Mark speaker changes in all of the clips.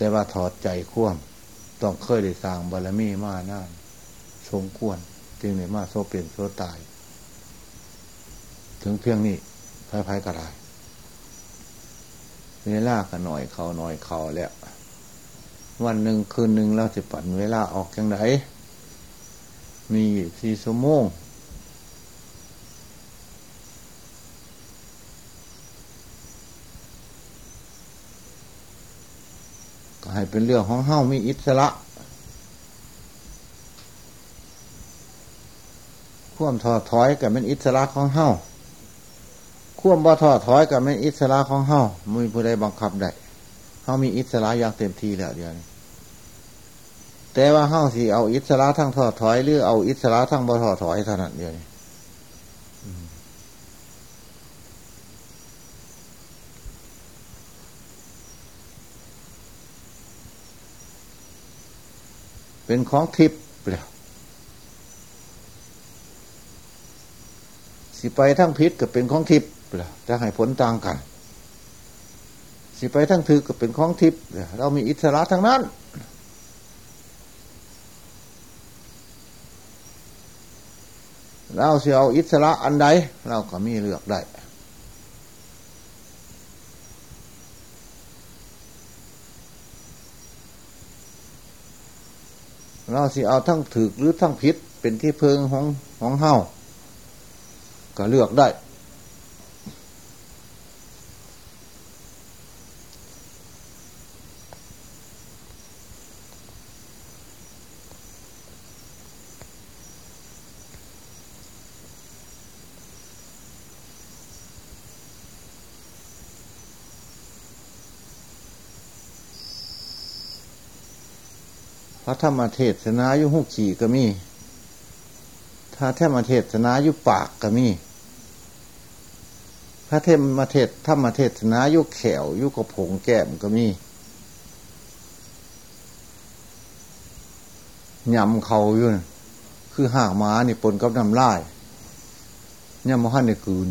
Speaker 1: แต่ว่าถอดใจคว่ำต้องเคยได้สร้างบารมีมาน่านสมควรจึงได้มาโซเปลี่ยนโซตาย ถึงเพียงนี้พายพายกระไรเวลากันหน่อยเขาหน่อยเขาแล้ววันหนึ่งคืนหนึ่งเราจะปั่นเวลาออกยังไงมีสี่ชั่วโมง ให้เป็นเรื่องของเฮ้ามีอิสระข่วมถอดถอยกับเป็นอิสระของเฮ้าข่วมบ่ถอดถอยกับเป็นอิสระของเฮ้ามีผู้ใดบังคับได้เฮ้ามีอิสระอย่างเต็มที่แล้วเดียวนี้แต่ว่าเฮ้าสิเอาอิสระทั้งถอดถอยหรือเอาอิสระทั้งบ่ถอดถอยเท่านั้นเดียวนี้ เป็นของทิพย์แล้วสิไปทั้งพิษก็เป็นของทิพย์แล้วจะให้ผลต่างกัน สิไปทั้งถือก็เป็นของทิพย์เรามีอิสระทั้งนั้น เราเสียเอาอิสระอันใดเราก็มีเลือกได้ เราสิเอาทั้งถือหรือทั้งพิษเป็นที่เพิงของของเฮาก็เลือกได้ ระธรรมเทศนายุหุขี่ก็มีถ้าธรรมเทศนายุปากก็มี พระเทมมาเทศธรรมเทศนายุแขวยุกระผงแก้มก็มียำเขาอยู่นะคือหากม้านี่ปนกับน้ำลายยำมหันในกืน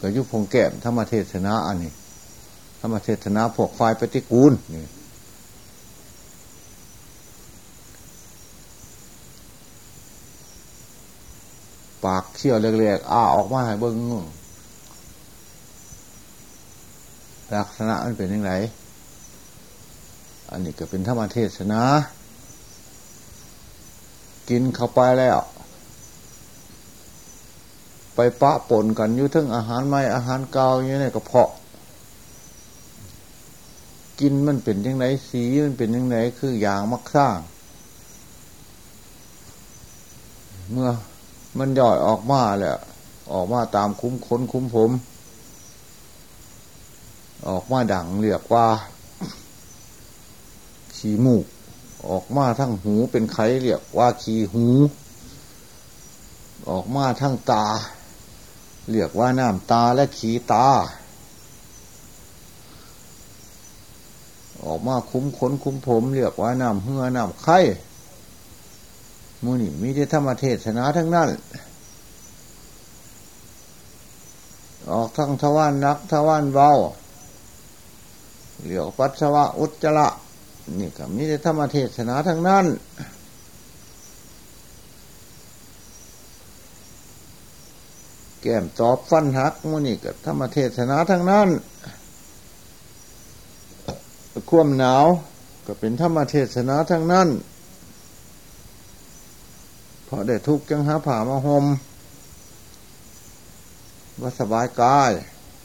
Speaker 1: ก็ยุผงแก้มธรรมเทศนาอันนี้ธรรมเทศนาพวกไฟปฏิกูลนี่ ปากเขี้ยวเล็กๆอ้าออกมาให้เบิ้งลักษณะมันเป็นยังไงอันนี้ก็เป็นธรรมเทศนากินเข้าไปแล้ว ไปปะปนกันอยู่ทั้งอาหารไม่อาหารเกาอย่างนี้กระเพาะ กินมันเป็นยังไงสีมันเป็นยังไงคืออย่างมักสร้าง เมื่อ มันย่อยออกมาแหละออกมาตามคุ้มค้นคุ้มผม ออกมาดังเรียกว่า ขี้มูก ออกมาทั้งหูเป็นไขเรียกว่าขี้หู ออกมาทั้งตาเรียกว่าน้ำตาและขี้ตา ออกมาคุ้มขนคุ้มผมเรียกว่าน้ำเหือน้ำไข่ มูนี่มีแต่ธรรมเทศนาทั้งนั้น ออกทั้งทวารนักทวารเบาเหลียวปัสสาวะอุจจาระนี่ก็มีแต่ธรรมเทศนาทั้งนั้นแก้มตอบฟันหักมูนี่ก็ธรรมเทศนาทั้งนั้นความหนาวก็เป็นธรรมเทศนาทั้งนั้น ราะได้ทุกข์จังหาผ่ามาหมว่าสบายกาย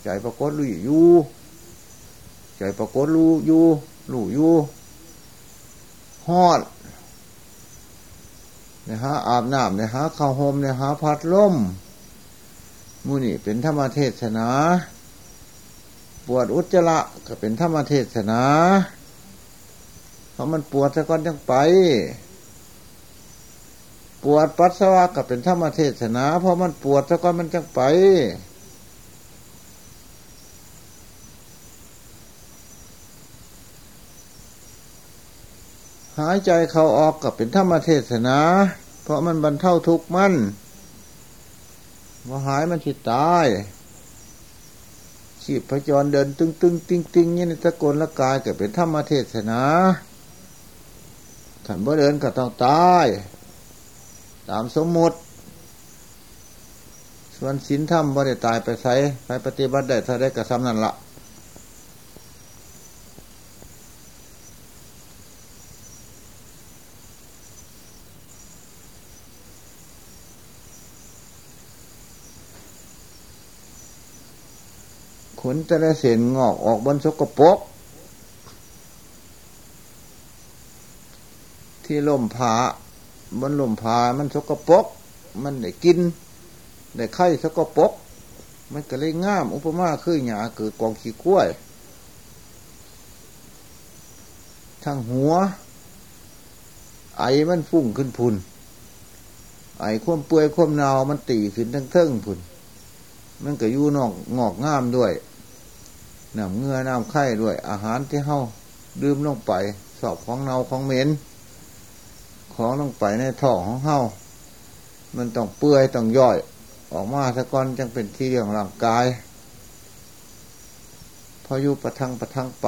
Speaker 1: ใจปรากฏรู้อยู่ใจปรากฏรู้อยู่รู้อยู่ฮอดเนี่ยฮะอาบน้ำเนี่ยฮะข้าวหมเนี่ยฮะพัดลมมูนี่เป็นธรรมเทศนา ปวดอุจจาระก็เป็นธรรมเทศนาเพราะมันปวดซะก่อนจังไป ปวดปัสสาวะก็เป็นธรรมเทศนา เพราะมันปวดแล้วก็มันจังไป หายใจเขาออกก็เป็นธรรมเทศนา เพราะมันบรรเทาทุกข์มันว่าหายมันทิตายชีพพจรเดินตึงตึงติงติงนี่ในตะโกนละกายเกิดเป็นธรรมเทศนาขันบ่เดินก็ต้องตาย ตามสมมุติ ส่วนศีลธรรมบ่ได้ตายไปใส่ไปปฏิบัติได้ถ้าได้กระทำนั่นละขนแต่ละเส้นงอกออกบนสกปรกที่ล่มผา บนลมผามันสกปรกมันได้กินได้ไข่สกปรกมันก็เลยง่าม อุปมาคือหยาเกิดกองขี้กล้วยทางหัว ไอมันฟุ้งขึ้นพุนไอควมเปื่อยควมนาวมันตีขึ้นทั้งเทิงพุนมันก็ยู่นอกงอกง่ามด้วยน้ำเงือน้ำไข่ด้วย อาหารที่เฮาดื่มลงไป สอบของเนาของเหม็น ของลงไปในท้องของเฮามันต้องเปื่อยต้องย่อย ออกมาสะก้อนจึงเป็นที่เรื่องร่างกาย พออยู่ประทังประทังไป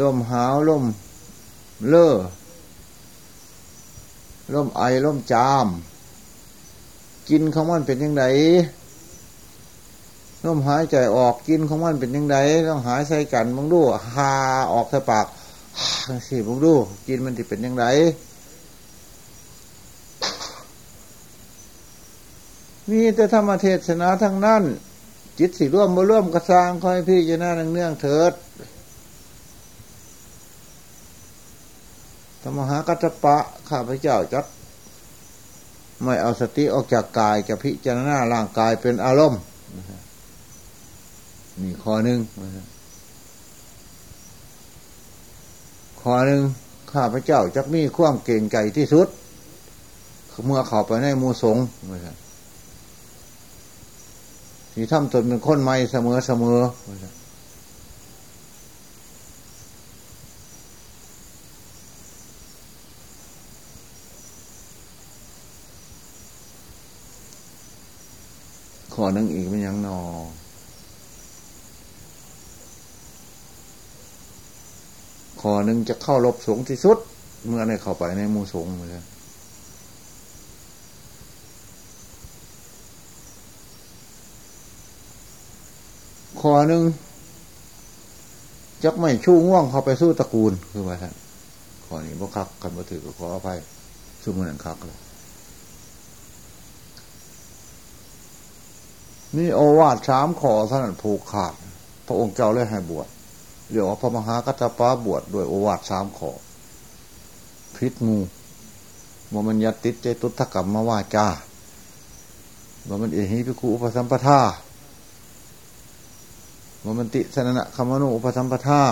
Speaker 1: ลมหาวลมเล่อลมไอลมจาม กินของมันเป็นยังไง ลมหายใจออกกินของมันเป็นยังไงต้องหายใส่กันมึงดูหาออกใส่ปากสิมึงดู กินมันที่เป็นยังไงมีแต่ธรรมเทศนาทั้งนั้น จิตสิร่วมมาร่วมกระซางคอยพี่จะน่าเนื่องเถิดธรรมหากัจปะข้าพเจ้าจัดไม่เอาสติออกจากกายจะพิจารณาร่างกายเป็นอารมณ์ นี่ข้อหนึ่งข้อหนึ่งข้าพระเจ้าจักมีความเก่งใจที่สุด เมื่อเข้าไปในมูสงที่ทำตนเป็นคนใหม่เสมอเสมอข้อนึงอีกเป็นยังนอ ข้อหนึ่งจะเข้ารบสงที่สุด เมื่อในเข้าไปในมูสงเลยข้อหนึ่งจักไม่ชู้ง่วงเข้าไปสู้ตระกูลคือว่าท่านข้อนี้บ่คักกันบ่ถือก็ขออภัยสู้มือนันคักเลยนี่โอวาทสามขอท่านผูกขาด พระองค์เจ้าเลยให้บวช เรียกว่าพระมหากัตปาบวชด้วยโอวาทสามขอพิษงูว่ามันยติดใจตุทกรรมมาว่าจ้าว่ามันเอหิพิคุอุปสัมปทาว่ามันติสนะคำมนุอุปสัมปทา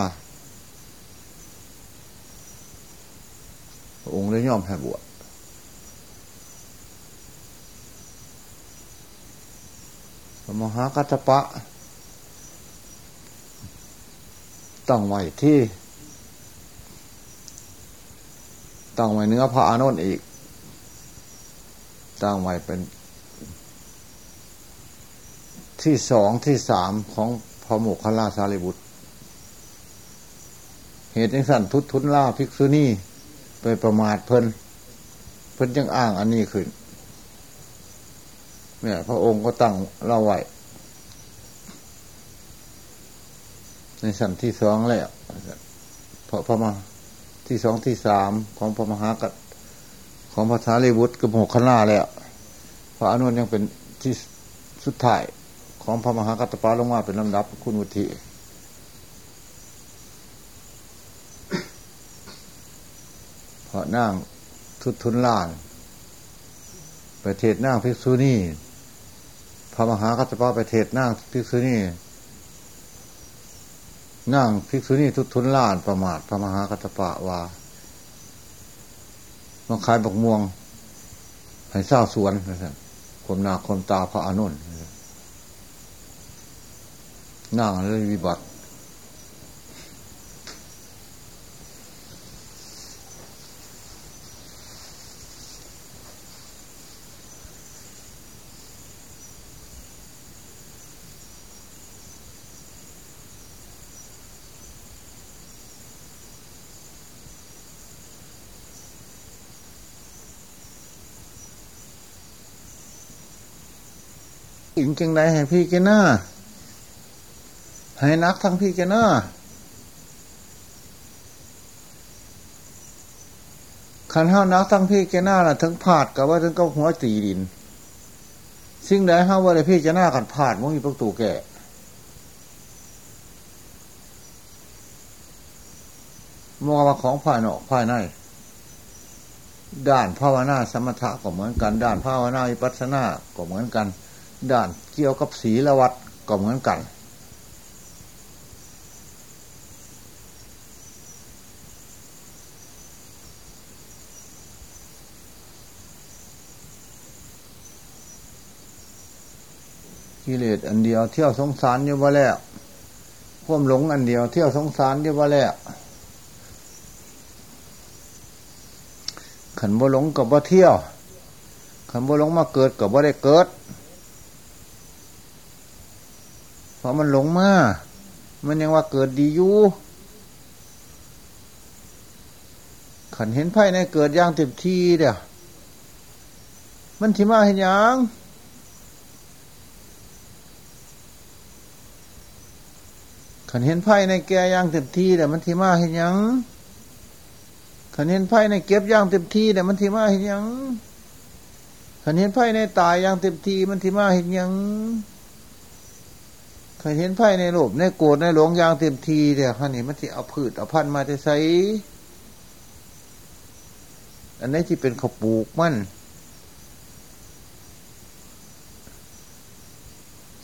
Speaker 1: องค์เลยยอมให้บวชมหากัตปะ ต้องไว้ที่ต้องไว้เนื้อพระอานนท์อีกตั้งไว้เป็นที่สองที่สามของพระโมคคัลลาสารีบุตร เหตุในสั่นทุตทุนล่าภิกษุนีไปประมาทเพิ่นเพิ่นยังอ้างอันนี้ขึ้นเนี่ยพระองค์ก็ตั้งเล่าไว้ ในสันที่สองแล้วพระพระมาที่สองที่สามของพระมหากัดของพระสารีบุตรกับหกขณาแล้วพระอนุนยังเป็นที่สุดท้ายของพระมหากัตปาลงมาเป็นลำดับคุณวุฒิพระนั่งทุทุนล่าน ประเทศนั่งพิกษุนีพระมหากัตปาไปเทศนั่งภิกษุนี นั่งภิกษุนีทุทุนล่านประมาทพระมหากัตปะวามาขายบกม่วงให้เศร้าสวนนะครับคมนาคมตาพระอนุนนั่งเลยวิบัติ อินจังไรให้พี่แกหน้าให้นักทั้งพี่แกหน้าขันห้านักทั้งพี่แกหน้าล่ะทั้งผาดกับว่าทั้งก็หัวตีดิน สิ่งใดห้าว่าเลยพี่แกหน้าขันผาดมันมีประตูแก่มองว่าของภายนอกภายในด้านภาวนาสมถะก็เหมือนกัน ด้านภาวนาอิปัสนาก็เหมือนกัน ด้านเกี่ยวกับศีลวัดก็เหมือนกัน กิเลสอันเดียวเที่ยวสงสารอยู่ว่าแล้วพวมหลงอันเดียวเที่ยวสงสารอยู่ว่าแล้วขันบ่หลงกับบ่เที่ยวขันบ่หลงมาเกิดกับบ่ได้เกิด เพ ราะมันหลงมา มันยังว่าเกิดดีอยู่ขันเห็นไพ่ในเกิดย่างเต็มที่เดียวมันที่มาเห็นยังขันเห็นไพ่ในแก่ย่างเต็มที่เดี๋ยมันที่มาเห็นยังขันเห็นไพ่ในเก็บย่างเต็มที่เดี๋ยมันที่มาเห็นยังขันเห็นไพ่ในตายย่างเต็มที่มันที่มาเห็นยัง ขันเห็นไพ่ในโลภในโกรธในหลวงยางเต็มทีเดี๋ยวขันนี้มันที่เอาพืชเอาพันธุ์มาจะใส่อันนี้ที่เป็นขปลูกมัน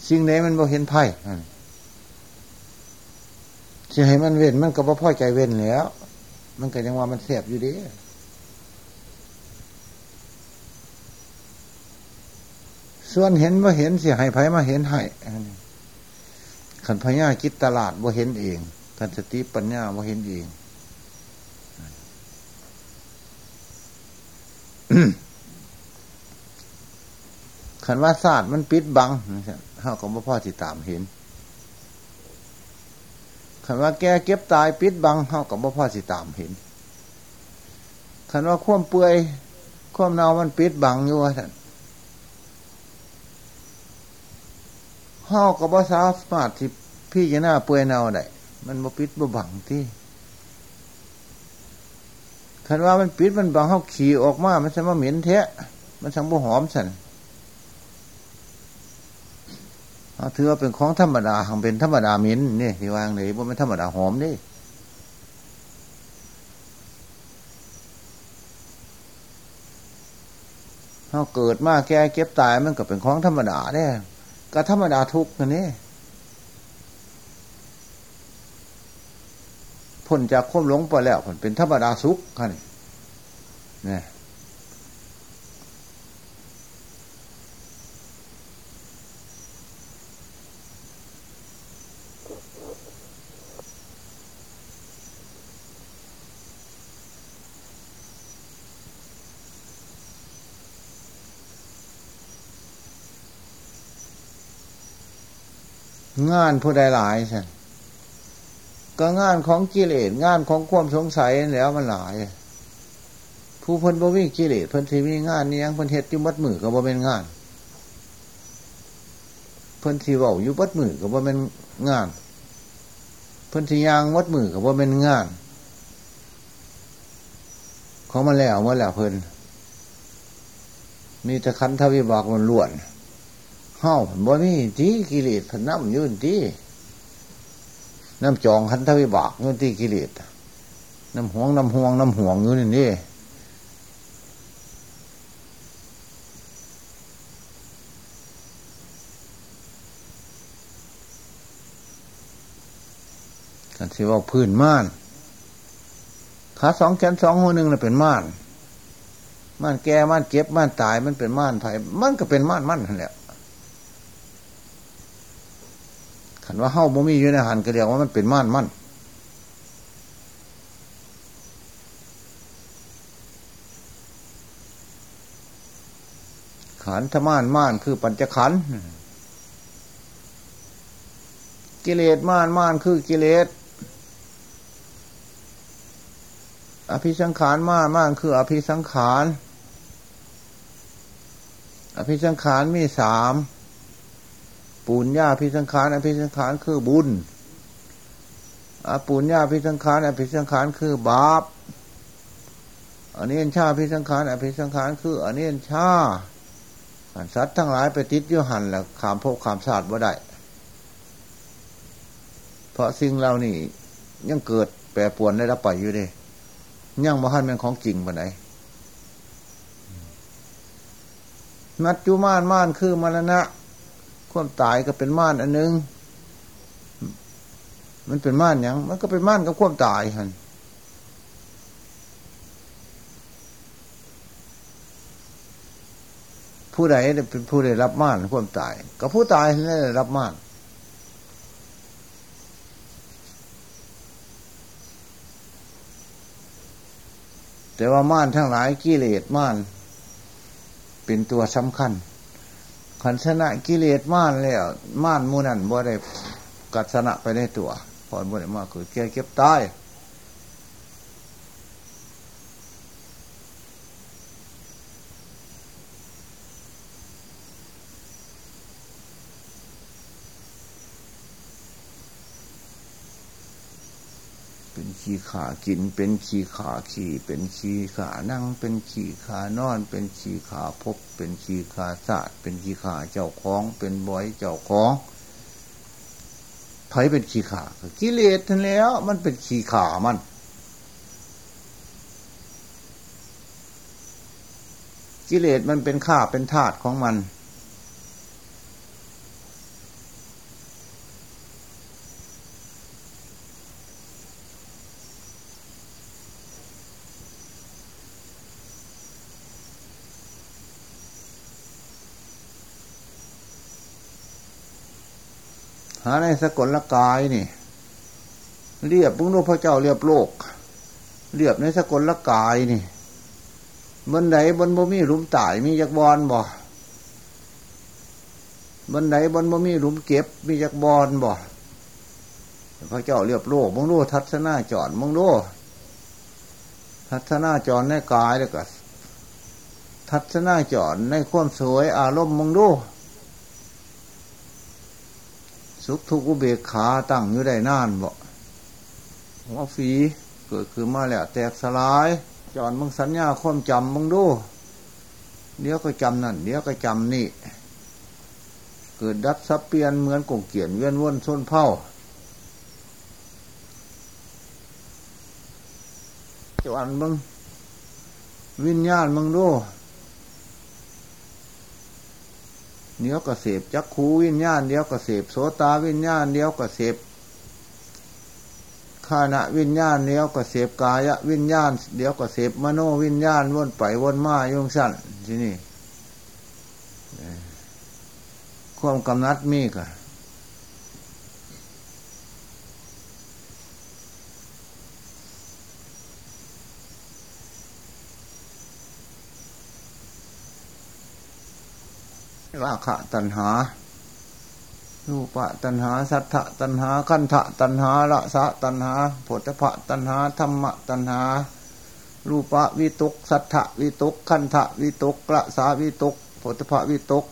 Speaker 1: สิ่งไหนมันบ่เห็นไพ่จะให้มันเว้นมันก็บ่พ่อใจเว้นแล้ว มันก็ยังว่ามันเสียบอยู่ดีส่วนเห็นว่าเห็นเสียให้ไผมาเห็นให้ ขันพญาคิดตลาดว่าเห็นเองขันสติปัญญาว่าเห็นเองขันว่าศาสตร์มันปิดบังเขาก็บ่พ่อติตามเห็นขันว่าแกเก็บตายปิดบังเท่ากับว่าพ่อสิตามเห็นขันว่าข่วมเปื่อยข่วมเนามันปิดบังอยู่ท่าน เฮากับว่าสาสารถที่พี่จะหน้าเปื่อยเนาได้มันบ่ปิดบ่บังที่ขันว่ามันปิดมันบังเฮาขี่ออกมา มันจะมาเหม็นเทะมันสังบ่หอมสันถือว่าเป็นของธรรมดาหังเป็นธรรมดาเหมินนี่ที่วางเลยว่าเป็นธรรมดาหอมนี่เขาเกิดมาแก่เก็บตายมันก็เป็นของธรรมดาเนี่ย ก็ธรรมดาทุกนันนี่พ้นจากควบหลงไปแล้วมันเป็นธรรมดาสุขกันนี่ งานผู้ใดหลายใช่ก็งานของกิเลสงานของความสงสัยแล้วมันหลาย ผู้เพิ่นบ่มีกิเลสเพิ่นที่มีงานนี้ยังเพิ่นเฮ็ดอยู่มัดมือก็บ่เป็นงาน เพิ่นที่เว้าอยู่มัดมือก็บ่เป็นงาน เพิ่นที่ยางมัดมือก็บ่เป็นงาน ของมันแล้วมาแล้วเพิ่นมีแต่คันทวิบากมันล้วน เฮ้าบ่มีจีกิเลสพน้ำยืนจีน้ำจองขันทวิบากยืนทีกิเลสน้ำห่วงน้ำห่วงน้ำห่วงอยู่นี่นี่กันสิว่าพื้นม่านขาสองแขนสองหัวหนึ่งน่ะเป็นม่านม่านแก่ม่านเก็บม่านตายมันเป็นม่านไผ่มันก็เป็นม่านมั่นนั่นแหละ ขันว่าเฮ้าบ่มีอยู่ในหันก็เรียกว่ามันเป็นม่านมั่นขันธม่านม่านคือปัญจขันกิเลสม่านม่านคือกิเลสอภิสังขารม่านม่านคือ อภิสังขารอภิสังขารมีสาม ปูญญาพิสังขารอภิสังขารคือบุญอปูญญาพิสังขารอภิสังขารคือบาปอันนี้ชาพิสังขารอภิสังขารคืออันนี้ชาสัตว์ทั้งหลายไปติดยุหันแล้วขามพกขามศาสตร์ว่าได้เพราะสิ่งเหล่านี้ยังเกิดแปรปวนได้รับไปอยู่ดิยังมาหันเป็นของจริงปะไหนนัดจุมานม่านคือมรณะ ความตายก็เป็นม่านอันนึง มันเป็นม่านยังมันก็เป็นม่านกับความตายฮันผู้ใดเป็นผู้ได้รับม่านความตาย ก็ผู้ตายนั่นได้รับม่านแต่ว่าม่านทั้งหลายกิเลสม่าน เป็นตัวสำคัญ ขันชนะกิเลสม่านแล้วม่านมูนันบ่ได้กัดชนะไปในตัวพอบ่ได้มากคือแก่เก็บตาย็นขี้ขากินเป็นขี้ขาขี่เป็นขี้ขานั่ง เป็นขี้ขานอน เป็นขี้ขาพบ เป็นขี้ขาศาสตร์เป็นขี้ขาเจ้าของ เป็นบอยเจ้าของไผเป็นขี้ขากิเลสทันแล้ว มันเป็นขี้ขามัน กิเลสมันเป็นข้าเป็นธาตุของมันาในสกลละกายนี่ เรียบพุงโลพระเจ้าเรียบโลก เรียบในสกลละกายนี่บนไหนบนบ่มีหลุมตายมีจักบอลบ่บนไหนบนบ่มีหลุมเก็บ มีจักบอลบ่พระเจ้าเรียบโลกมึงดูทัศนาจอดมึงดูทัศนาจรในกายแล้วก็ทัศนาจอดในความสวยอารมณ์มึงดู สุขทุกข์อุเบกขาตั้งอยู่ได้นานบ่ว่าฝีเกิดขึ้นมาแล้วแตกสลาย จอนมึงสัญญาความจำมึงดูเดี๋ยวก็จำนั่นเดี๋ยวก็จำนี่ เกิดดัดซับเปลี่ยนเหมือนกงเกียนเวียนว่นส้นเผาจวนมึงวิญญาณมึงดู เดี๋ยวก็เสพจักขูวิญญาณ เดี๋ยวก็เสพโสตาวิญญาณ เดี๋ยวก็เสพขานะวิญญาณ เดี๋ยวก็เสพกายวิญญาณ เดี๋ยวก็เสพมโนวิญญาณวนไปวนมาโยงสั้นที่นี่ความกำนัดมีกัน ราคะตัณหารูปะตัณหา สัทธะตัณหาขันธะตัณหาละสะตัณหาโพธพะตัณหาธรรมะตัณหา รูปะวิตก สัทธะวิตกขันธะวิตกละสาวิตกโพธพะวิตก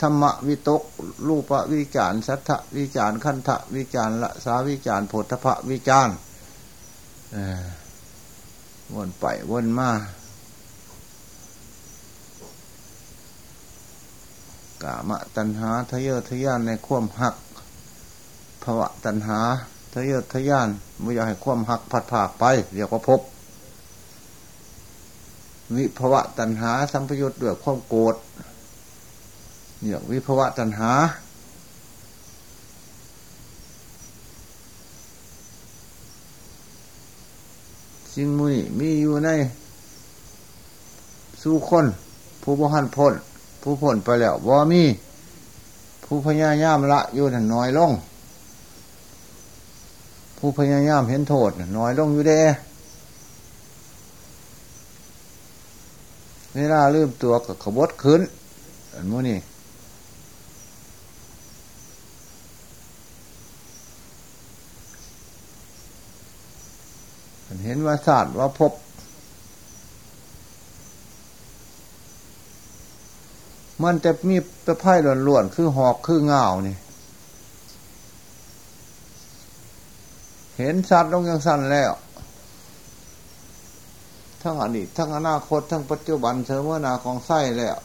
Speaker 1: ธรรมะวิตก รูปะวิจารสัทธะวิจารขันธะวิจารละสาวิจารโพธพะวิจารวนไปวนมา กามะตัณหาทะเยอทะยานในควมหักภวะตัณหาทะเยอทะยานไม่อยากให้ควมหักผัดผากไปเรียกว่าพบ วิภวะตัณหาสัมพยุตด้วยความโกรธเรียกวิภวะตัณหาสิ่งมุนีมีอยู่ใน สู้คน ผู้บหันพ้น ผู้พ้นไปแล้วบ่มี ผู้พญายามละอยู่นั่นน้อยลง ผู้พญายามเห็นโทษน้อยลงอยู่เด้เวลาลืมตัวกับขบวขึ้นอันมูนี่เห็นว่าศาสตร์ว่าพบ มันจะมีตะไคร่ล้วนๆคือหอกคือเงานี่เห็นสัตว์ลงยังสั้นแล้ว ทั้งอดีตทั้งอนาคต ทั้งปัจจุบันเสมอนาของไส้แล้ว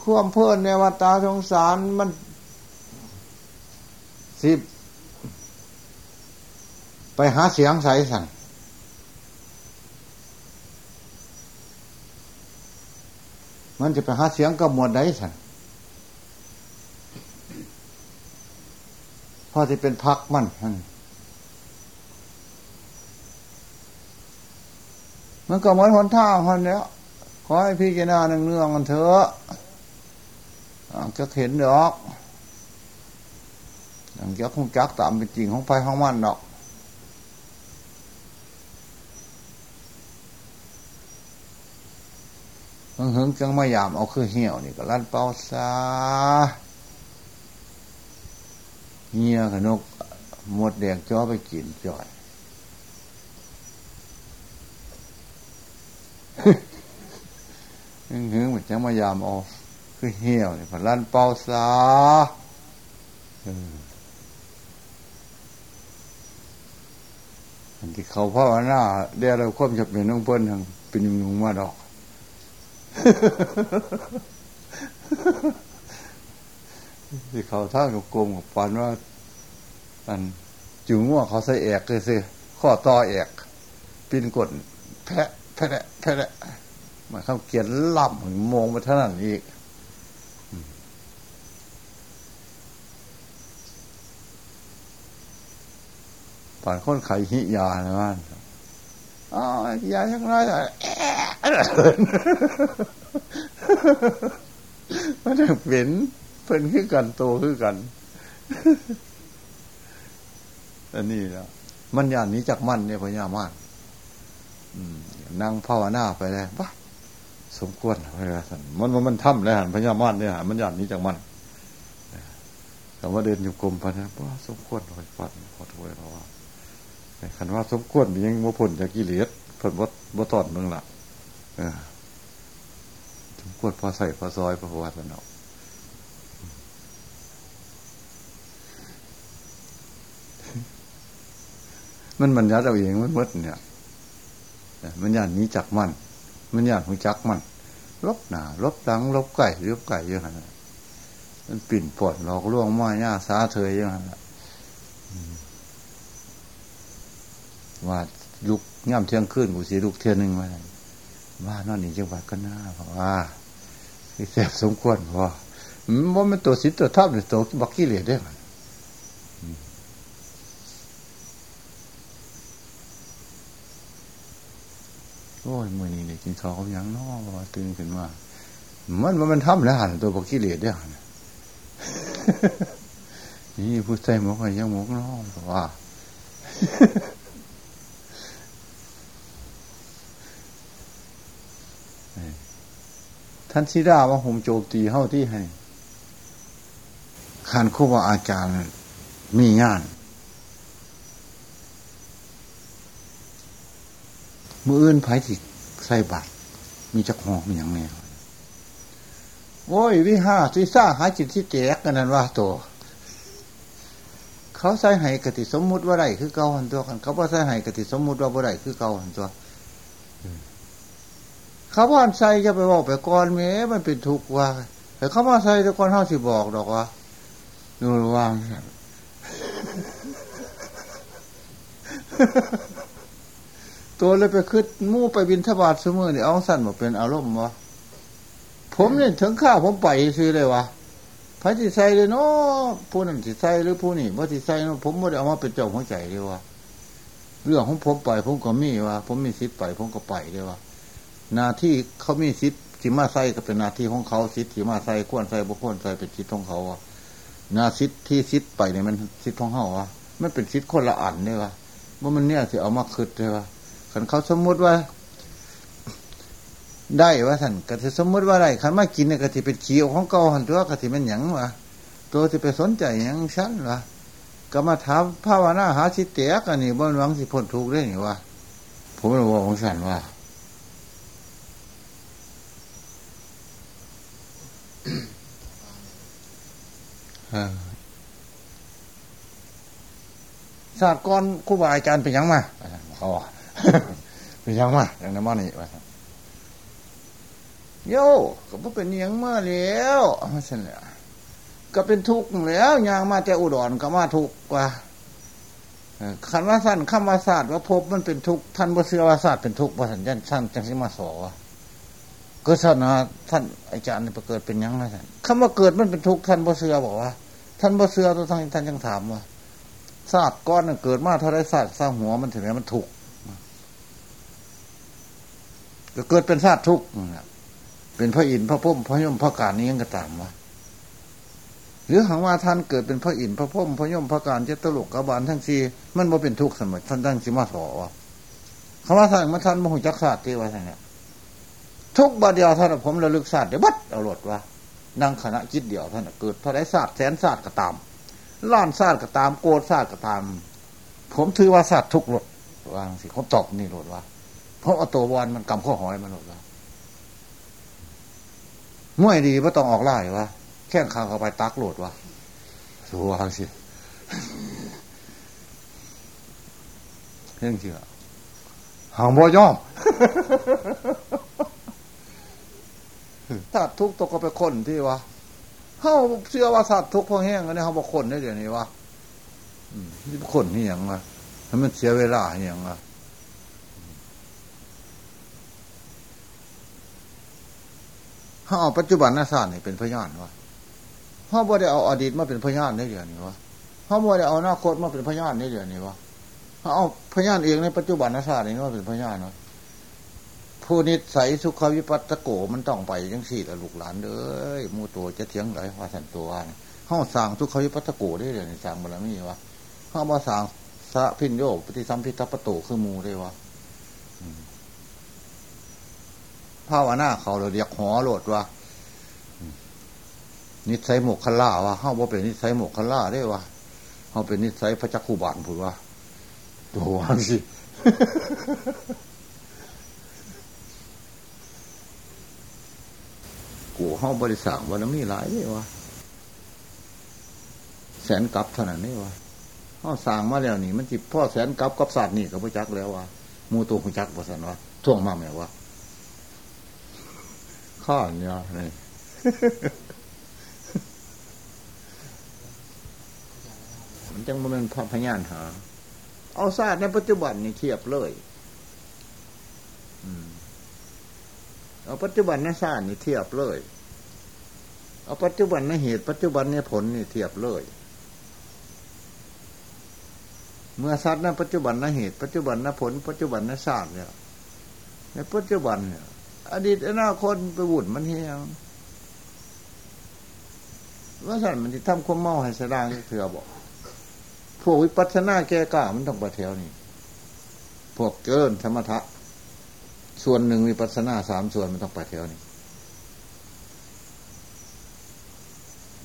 Speaker 1: ความเพื่อนในวัตาสงสารมันสิบ ไปหาเสียงใสสั่ง มันจะไปหาเสียงกับหมวดใดสั่งพอที่เป็นพักมันมันก็เหมือนหนท่างคนเนี้ยขอให้พี่เจนาหนึ่งเรื่องกันเถอะจะเห็นดอกอย่างจะคงจักตามเป็นจริงของไฟของมันดอก หึงหึงจังไม่ยามเอาคือเหี่ยวนี่ก็ลั่นเป้าซาเงียขนกหมดแดงจ้อไปกินจ่อยหึงหึงมันจังไม่ยามเอาคือเหี่ยวนี่ก็ลั่นเป้าซาอันที่เขาพ่อหน้าเดี๋ยวเราควบจะเป็นน้องเปิ้ลทางเป็นยุงมาดอก ที่เขาท่ากับกลมกับปันว่าอันจุงว่าเขาใส่แอกเลยสิข้อต่อแอกปินกดแพะแพะแพะมาเข้าเกียนล่ำมองไปเท่านั้นอีกผ่านคนไข่หิยานะว่าน อ๋อยาทั้งน้อยมันจะเป็นเพิ่นคือกันโตคือกันอันนี้แล้วมันอย่างนี้จากมันเนี่ยพญามานนั่งภาวนาไปเลยปะสมควรเวลาสันมันมันมันทำแล้วหันพญามานเนี่ยมันอย่างนี้จากมันแต่ว่าเดินอยู่กลมไปนะว่าสมควรไปปัดขอโทษเพราะว่า ขันว่าสมควรยังว่าผลจากกิเลสผลวัดวัดตอนมึงละสมควรพอใส่พอซอยพอวัดมันเนาะมันมันยัดเอาเองมันมดเนี่ยมันยันนี้จักมัน มันยันหูจักมัน ลบหนาลบดัง ลบไก่ลบไก่เยอะขนาดมันปิ่นปอดเราก็ล่วงม้หน้าสาเธอเยอะขนาด ว่าลุกง่ามเที่ยงขึ้นกูสีลุกเที่ยงหนึ่งมาว่านอนนี่จังหวัดก็น่าเพราะว่าที่แสบสมควรพอว่ามันตัวสิตัวทับหรือตัวบักกี้เหลียได้มันโอ้ยมื่อนี้เนี่ยกินข้าวเขายังน้อว่าตื่นขึ้นมามันมันทำแล้วหันตัวบักกี้เหลียได้หันนี่ผู้ใส่หมวกยังหมวกน้อเพราะว่า ท่านสิดาว่าผมโจมตีเท่าที่ให้ขันคู่ว่าอาจารย์มีงานมืออื่นไผ่ที่ใส่บัตรมีจักหองมีอย่างแน่โอ้ย วิห้าซีซ่าหาจิตที่แจกกันนั้นว่าตัวเขาใส่ให้กติสมมุติว่าไรคือเก่าหันตัวกัน เขาว่าใส่ให้กติสมมุติว่าบ่ไรคือเก่าหันตัว ข้าว่าใส่จะไปบอกไปก่อนเมมันเป็นทุกข์ว่าแต่เขาว่าใส่ต่ก่อนเท่าสิบอกดอกว่าดูระวังตัวเลยไปขึ้นมู่ไปบินทบาทเสมอเนี่ยเอาสั้นมาเป็นอารมณ์วะผมเนี่ยถึงข้าผมไปซื้อเลยวะพระจิตใส่เลยเนาะผู้นั้นจิตใส่หรือผู้นี้ว่าจิตใส่เนาะผมไม่ได้เอามาเป็นเจ้าหัวใจเลยวะเรื่องของผมไปผมก็มีวะผมมีสิทธิ์ไปผมก็ไปเลยวะ นาที่เขามีสิทธิ์ที่มาใส่ก็เป็นนาที่ของเขาสิทธิ์ที่มาใส่ควรใส่บุควรใส่เป็นสิทธิ์ของเขาอะนาสิทธิ์ที่สิทธิ์ไปเนี่ยมันสิทธิ์ของเขาอะมันเป็นสิทธิ์คนละอันเนี่ยวะว่ามันเนี่ยสิเอามาคืดเลยวะขันเขาสมมุติว่า ได้ว่าสันกติสมมุติว่าได้ขันมากินเนี่ยกติเป็นขี้ของเก่าหันตัวกติเป็นหยังวะตัวที่ไปสนใจยังชั้นวะก็มาถามภาวนาหาสิเตียกันนี่บนหวังสิพ้นทุกข์ได้หนิวะผมเลยบอกของสันว่า ศาสตร์ก้อนครูบาอาจารย์เป็นยังมาเขาเป็นยังมาอย่างนั้นมานี่ว่าโย่ก็บ่เป็นยังมาแล้วมาสั่นแหละก็เป็นทุกข์แล้วยางมาแต่อุดรก็มาทุกข์กว่าคันว่าสั้นคำว่าศาสตร์ว่าพบมันเป็นทุกข์ท่านบ่เสือว่าศาสตร์เป็นทุกข์ว่าสัญญาณสั้นจังสิมาสอ ก็ท่านนะท่านอาจารย์ปเกิดเป็นยังไงท่านคำว่าเกิดมันเป็นทุกข์ท่านบ่เสือบอกว่า ท่านบ่เสือตัวท่านท่านยังถามว่าศาสตร์ก้อนเกิดมาเท่าไรศาสตร์สร้างหัวมันถึงแม้มันถูกก็เกิดเป็นศาสตร์ทุกข์เป็นพระอินทร์พระพุ่มพระยมพระการนี้ยังกระตามวะหรือหังว่าท่านเกิดเป็นพระอินทร์พระพุ่มพระยมพระการเจตลกกบาลทั้งสี่มันบ่เป็นทุกข์สมัยท่านตั้งสิมาสอคำว่าท่านมาท่านมหุจักศาสตร์ที่ว่าท่านเนี่ย ทุกบาเดียวท่านผมระลึกศาสตร์เดี๋ยวบัดเอาหลดว่านั่งคณะจิตเดียวท่านเกิดเท่าไรศาสตร์แสนศาสตร์ก็ตามล้านศาสตร์ก็ตามโกดศาสตร์ก็ตาม ผมถือว่าศาสตร์ทุกหลดวางสิเขาตอบนี่หลดว่าเพราะเอาตัววันมันกำข้อหอยมันหลดว่ามวยดีว่าต้องออกไล่วะแข้งขาเข้าไปตักโหลดวะสูวางสิเรื่องจริงอหางบ่ย่อม สัตว์ทุกตัวก็ไปคนที่วะเขาเชื่อว่าสัตว์ทุกพอแห้งกันเนี่ยเขาบอกคนได้เดี๋ยวนี้วะนี่คนนี่อย่างวะทำมันเสียเวลาอย่างวะเขาเอาปัจจุบันนาศาสตร์นี่เป็นพยานวะเขาบ่ได้เอาอดีตมาเป็นพยานได้เดี๋ยวนี้วะเขาบ่ได้เอาอนาคตมาเป็นพยานได้เดี๋ยวนี้วะเขาเอาพยานเองในปัจจุบันนาศาสตร์นี่มาเป็นพยานวะ ผู้นิสัยสุขวิปัตตโกมันต้องไปยังสี่ละลูกหลานเลยมูตัวจะเถียงไรว่าสันตัวเขาสั่งสุขวิปัตตโกได้เดี๋ยวนี้สั่งบารมีวะเขามาสั่งสะพินโยปฏิสัมพิทัปโตคือมูได้วะภาวนาเขาเราเรียกหอโหลดว่านิสัยหมกขล่าว่าเฮาว่าเป็นนิสัยหมกขล่าได้ว่าเฮาเป็นนิสัยพระจักคูบาลพูดว่าตัววางสิ กูเฮาบริษัทวันมีหลายได้ว่าแสนกับเท่านั้นนี่ว่าเฮาสร้างมาแล้วนี่ มันจิพ่อแสนกับกับศาสตร์นี่กับพระจักแล้วว่ามูตัวพระจักประสันว่าท่วงมากแม่ว่าข้อเนี่ยนี่มันจังมันเป็นพยานหา เอาศาสตร์ในปัจจุบันนี่เทียบเลย เอาปัจจุบันในศาสตร์นี่เทียบเลย เอาปัจจุบันในเหตุปัจจุบันในผลนี่เทียบเลย เมื่อศาสตร์ในปัจจุบันในเหตุ ปัจจุบันในผล ปัจจุบันในศาสตร์เนี่ย ในปัจจุบันเนี่ย อดีตอนาคตไปบุญมันเฮียงว่าสันมันจะทำความเมาให้สดางเถื่อบอกพวกวิปัสสนาแก่กล้ามันต้องประเทวนี่พวกเกินธรรมทะ ส่วนหนึ่งวิปัสสนาสามส่วนมันต้องประเทวนี่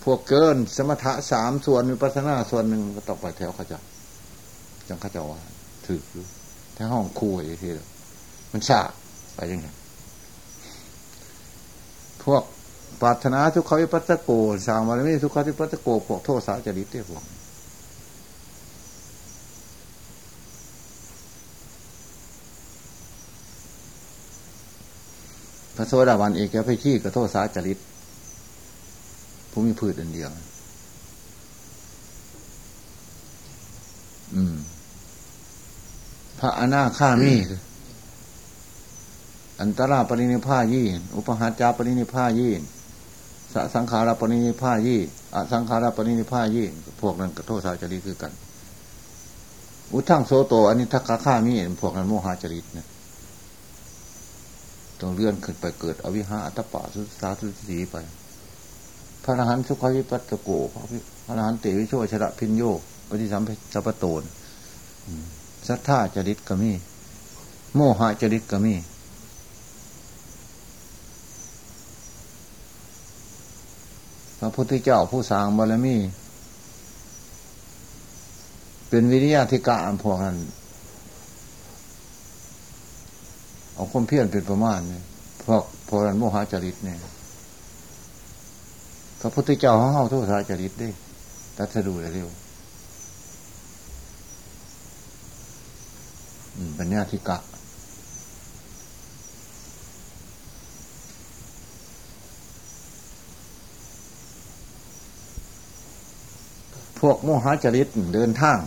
Speaker 1: พวกเกินสมถะสามส่วนวิปัสสนาส่วนหนึ่งก็ต้องประเทวขาจะจังขาจะว่าถือถ้าห้องคู่อย่างที่มันชาไปยังไงพวกปรารถนาทุกขวิปัสสโกสางบารมีทุกขวิปัสสโกพวกโทษสาจริตเนี่ยพวก ระโสดาบันเอกแกไปขี้กระโทษสาจริตผู้มีพืชอันเดียว อืม พระอนาคามีอันตราปรินิพายี่อุปหาจาปรินิพายี่สสังขารปรินิพายี่อสังขารปรินิพายี่พวกนั้นกระโทษสาจริตคือกัน อุทังโซโตอันนี้ทักขาข้ามีพวกนั้นโมหะจริตเนี่ย ต้องเลื่อนขึ้นไปเกิด อวิหาอัตปาสุสาสุสีไป พระอรหันต์สุขวิปัตตโกพระอรหันต์เตวิโชชระพินโยปฏิสัมเพสัปโตนสัทธาจริตก็มี โมหะจริตก็มีพระพุทธเจ้าผู้สร้างบารมี เป็นวิริยะธิกาอันพวกนั้น เอาความเพียรเป็นประมาณเนี่ยพวกพลันโมหะจริตเนี่ยพระพุทธเจ้าของเฮาทุกสาจริตได้ตัดสดูเร็วปัญญาธิกะพวกโมหะจริตเดินทาง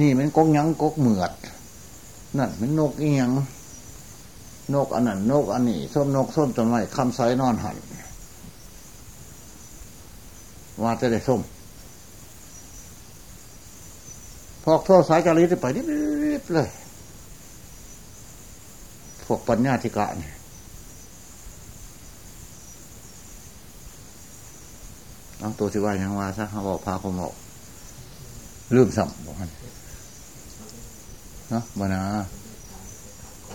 Speaker 1: นี่มันกกยังกกเหมือด นั่นมันนกอีหยัง นกอันนั้นนกอันนี้ส้มนกส้มต้นไม้คำไซนอนหันว่าจะได้ส้มพอกโทษสายจารีไปนิดเลย พวกปัญญาธิกะเนี่ยเอาตัวสิว่ายังว่าซะเขาบอกพาคนบอกลืมสัมบอกมันเนาะบานา